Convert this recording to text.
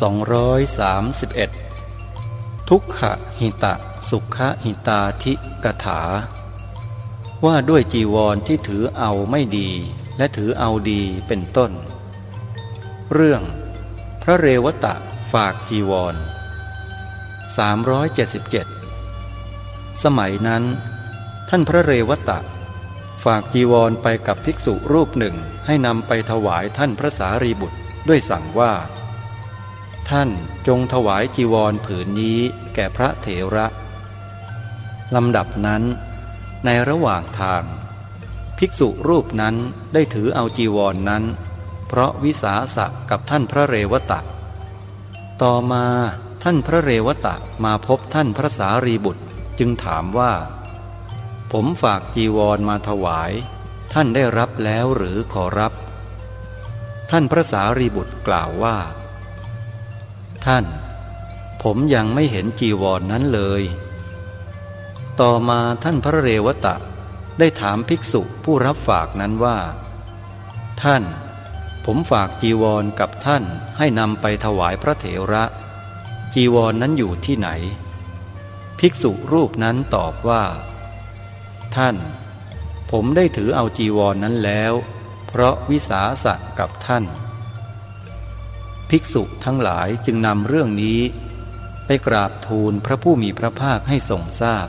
231 ทุกขหิตะสุขหิตาธิกถา ว่าด้วยจีวรที่ถือเอาไม่ดี และถือเอาดีเป็นต้น เรื่อง พระเรวตะฝากจีวร 377 สมัยนั้น ท่านพระเรวตะ ฝากจีวรไปกับภิกษุรูปหนึ่งให้นำไปถวายท่านพระสารีบุตรด้วยสั่งว่า ท่านจงถวายจีวรผืนนี้แก่พระเถระลำดับนั้น ในระหว่างทาง ภิกษุรูปนั้นได้ถือเอาจีวรนนั้น เพราะวิสาสะกับท่านพระเรวตะ ต่อมาท่านพระเรวตะมาพบท่านพระสารีบุตรจึงถามว่า ผมฝากจีวรมาถวาย ท่านได้รับแล้วหรือขอรับ ท่านพระสารีบุตรกล่าวว่า ท่าน ผมยังไม่เห็นจีวรนนั้นเลย ต่อมาท่านพระเรวตะได้ถามภิกษุผู้รับฝากนั้นว่า ท่าน ผมฝากจีวรกับท่านให้นำไปถวายพระเถระ จีวรนนั้นอยู่ที่ไหน ภิกษุรูปนั้นตอบว่า ท่าน ผมได้ถือเอาจีวรนนั้นแล้ว เพราะวิสาสะกับท่าน ภิกษุทั้งหลายจึงนำเรื่องนี้ ไปกราบทูลพระผู้มีพระภาคให้ทรงทราบ